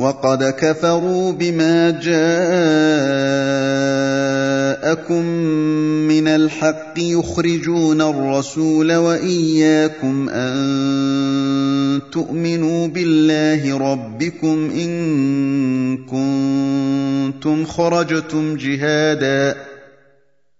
وقد كفروا بما جاءكم من الحق يخرجون الرسول وإياكم أن تؤمنوا بالله ربكم إن كنتم خرجتم جهادا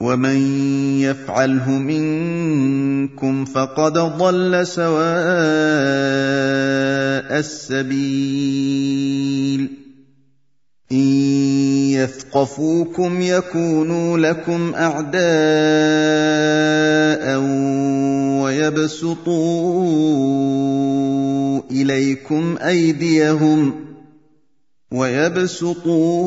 ومن يفعله منكم فقد ضل سواء السبيل ان يثقفوكم يكونوا لكم اعداء ويبسطوا اليكم ايديهم ويبسطوا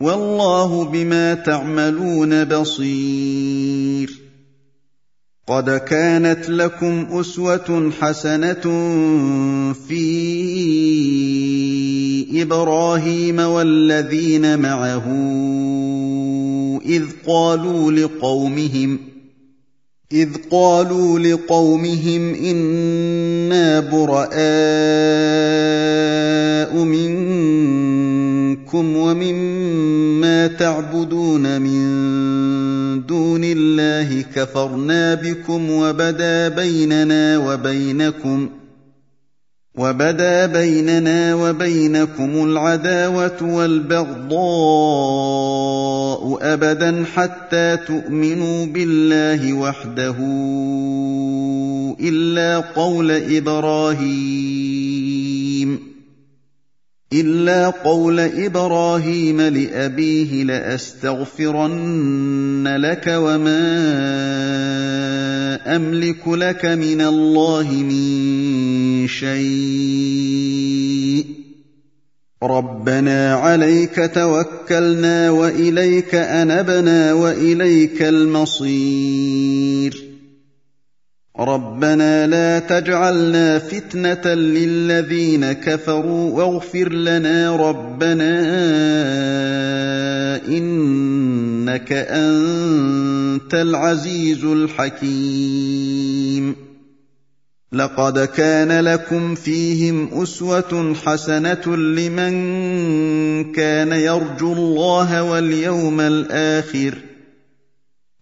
والله بما تعملون بصير. قد كانت لكم أسوة حسنة في إبراهيم والذين معه إذ قالوا لقومهم إذ قالوا لقومهم إنا براء منكم. ومما تعبدون من دون الله كفرنا بكم وبدا بيننا وبينكم وبدا بيننا وبينكم العداوة والبغضاء أبدا حتى تؤمنوا بالله وحده إلا قول إبراهيم. إلا قول إبراهيم لأبيه لأستغفرن لك وما أملك لك من الله من شيء. ربنا عليك توكلنا وإليك أنبنا وإليك المصير. ربنا لا تجعلنا فتنة للذين كفروا واغفر لنا ربنا إنك أنت العزيز الحكيم. لقد كان لكم فيهم أسوة حسنة لمن كان يرجو الله واليوم الآخر.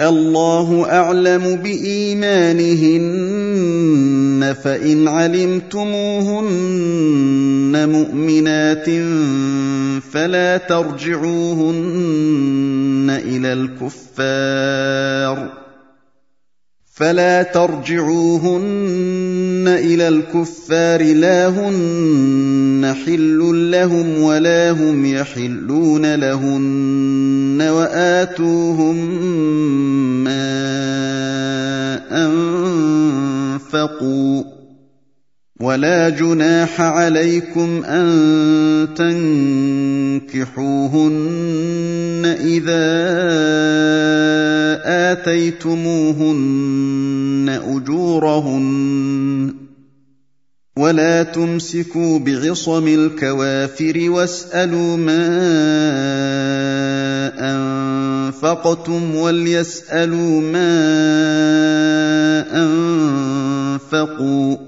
الله أعلم بإيمانهن فإن علمتموهن مؤمنات فلا ترجعوهن إلى الكفار فلا ترجعوهن إلى الكفار لا هن حل لهم ولا هم يحلون لهن وآتوهم ما أنفقوا. ولا جناح عليكم أن تنكحوهن إذا آتيتموهن أجورهن ولا تمسكوا بعصم الكوافر واسألوا ما أنفقتم وليسألوا ما أنفقوا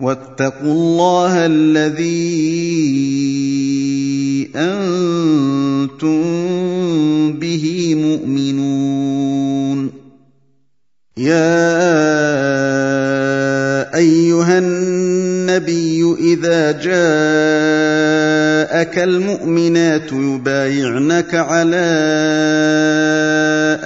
واتقوا الله الذي أنتم به مؤمنون. يا أيها النبي إذا جاءك المؤمنات يبايعنك على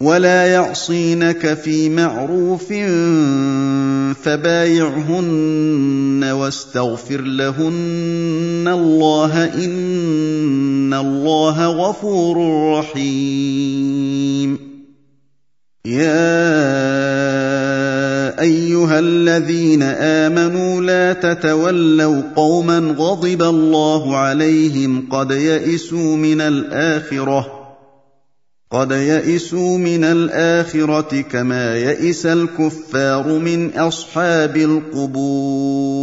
ولا يعصينك في معروف فبايعهن واستغفر لهن الله ان الله غفور رحيم يا ايها الذين امنوا لا تتولوا قوما غضب الله عليهم قد يئسوا من الاخره قد يئسوا من الاخره كما يئس الكفار من اصحاب القبور